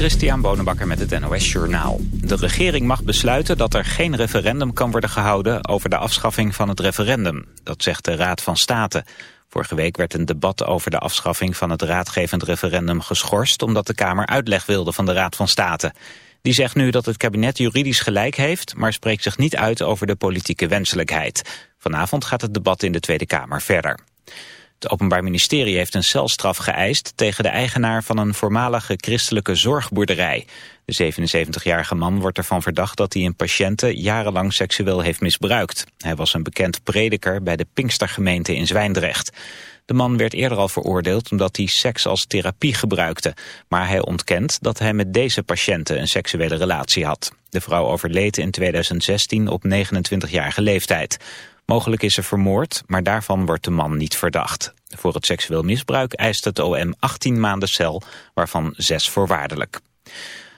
Christian Bonenbakker met het NOS Journaal. De regering mag besluiten dat er geen referendum kan worden gehouden over de afschaffing van het referendum. Dat zegt de Raad van State. Vorige week werd een debat over de afschaffing van het raadgevend referendum geschorst... omdat de Kamer uitleg wilde van de Raad van State. Die zegt nu dat het kabinet juridisch gelijk heeft... maar spreekt zich niet uit over de politieke wenselijkheid. Vanavond gaat het debat in de Tweede Kamer verder. Het Openbaar Ministerie heeft een celstraf geëist tegen de eigenaar van een voormalige christelijke zorgboerderij. De 77-jarige man wordt ervan verdacht dat hij een patiënte jarenlang seksueel heeft misbruikt. Hij was een bekend prediker bij de Pinkstergemeente in Zwijndrecht. De man werd eerder al veroordeeld omdat hij seks als therapie gebruikte. Maar hij ontkent dat hij met deze patiënten een seksuele relatie had. De vrouw overleed in 2016 op 29-jarige leeftijd. Mogelijk is ze vermoord, maar daarvan wordt de man niet verdacht. Voor het seksueel misbruik eist het OM 18 maanden cel, waarvan 6 voorwaardelijk.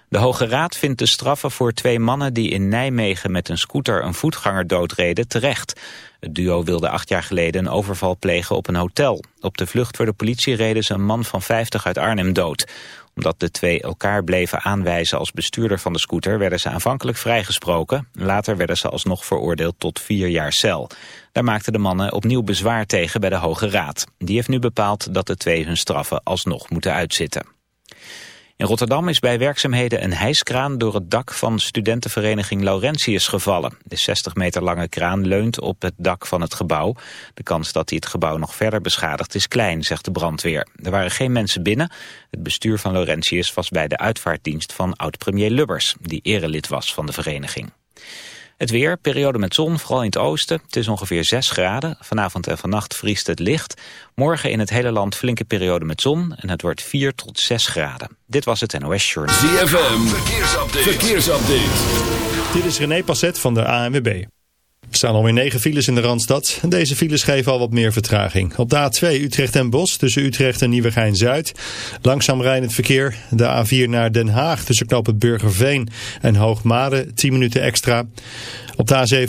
De Hoge Raad vindt de straffen voor twee mannen die in Nijmegen met een scooter een voetganger doodreden terecht. Het duo wilde acht jaar geleden een overval plegen op een hotel. Op de vlucht voor de politie reden ze een man van 50 uit Arnhem dood omdat de twee elkaar bleven aanwijzen als bestuurder van de scooter... werden ze aanvankelijk vrijgesproken. Later werden ze alsnog veroordeeld tot vier jaar cel. Daar maakten de mannen opnieuw bezwaar tegen bij de Hoge Raad. Die heeft nu bepaald dat de twee hun straffen alsnog moeten uitzitten. In Rotterdam is bij werkzaamheden een hijskraan door het dak van studentenvereniging Laurentius gevallen. De 60 meter lange kraan leunt op het dak van het gebouw. De kans dat hij het gebouw nog verder beschadigt is klein, zegt de brandweer. Er waren geen mensen binnen. Het bestuur van Laurentius was bij de uitvaartdienst van oud-premier Lubbers, die erelid was van de vereniging. Het weer, periode met zon, vooral in het oosten. Het is ongeveer 6 graden. Vanavond en vannacht vriest het licht. Morgen in het hele land flinke periode met zon. En het wordt 4 tot 6 graden. Dit was het NOS Journal. ZFM, verkeersupdate. verkeersupdate. Dit is René Passet van de ANWB. Er staan alweer negen files in de Randstad. Deze files geven al wat meer vertraging. Op de A2 Utrecht en Bos tussen Utrecht en Nieuwegein-Zuid. Langzaam rijdend verkeer. De A4 naar Den Haag tussen knoop het Burgerveen en Hoogmade 10 minuten extra. Op de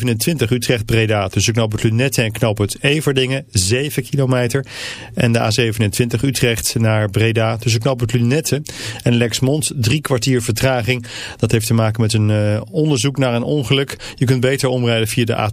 A27 Utrecht-Breda tussen knoop het Lunette en knoop het Everdingen 7 kilometer. En de A27 Utrecht naar Breda tussen knoop het Lunette en Lexmond drie kwartier vertraging. Dat heeft te maken met een uh, onderzoek naar een ongeluk. Je kunt beter omrijden via de A2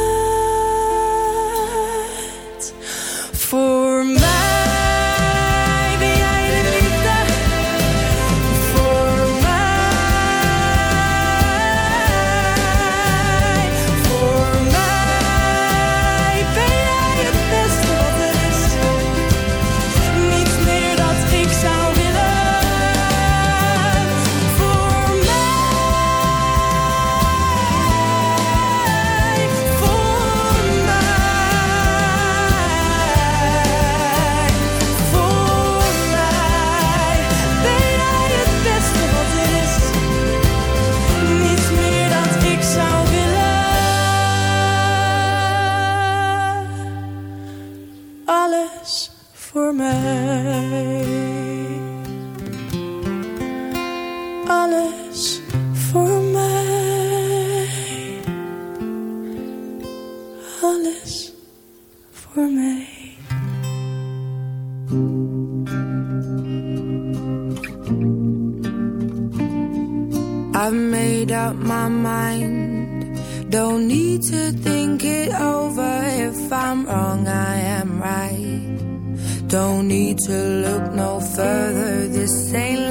Don't need to think it over. If I'm wrong, I am right. Don't need to look no further. This ain't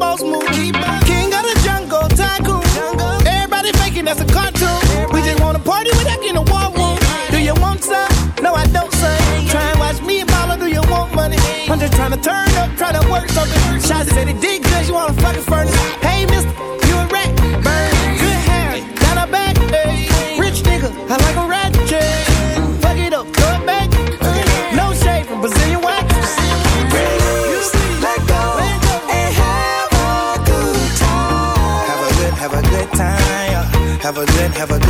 Boss move. King of the jungle, tycoon. Everybody faking that's a cartoon. We just wanna party without getting a war room. Do you want some? No, I don't, son. Try and watch me and Paula, do you want money? I'm just trying to turn up, try to work something. Shots said it did good, you wanna fucking furnace. and have a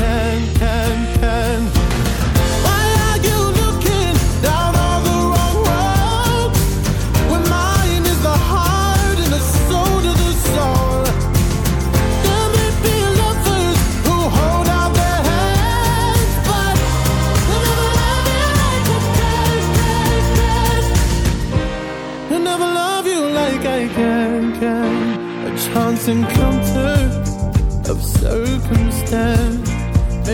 ten, ten.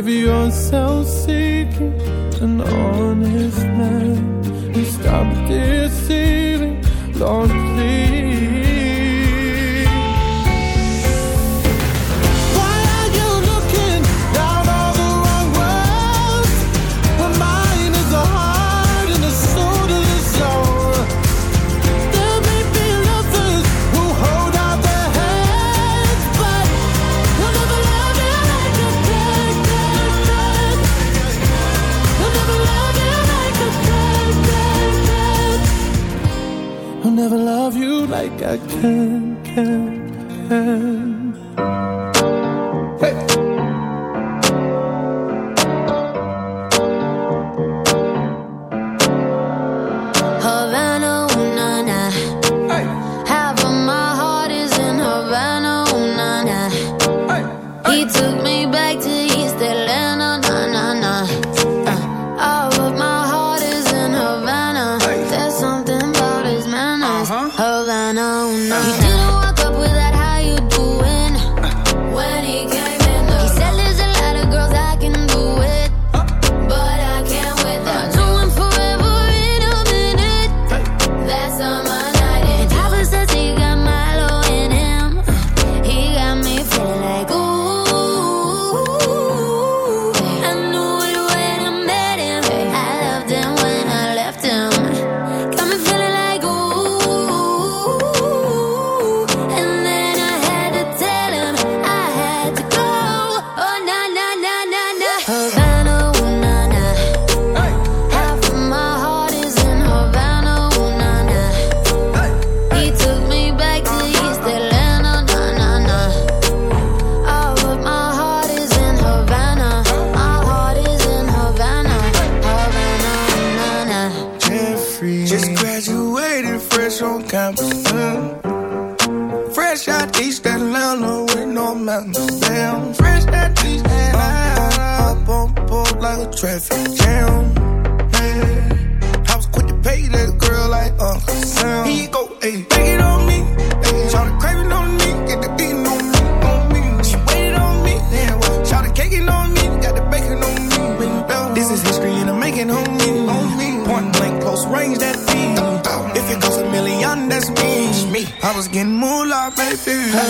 If yourself. pen, pen, pen. Ooh.